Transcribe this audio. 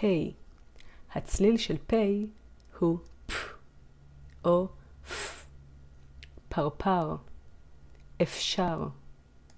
פ'. הצליל של פ' הוא פ או פ. פרפר, אפשר.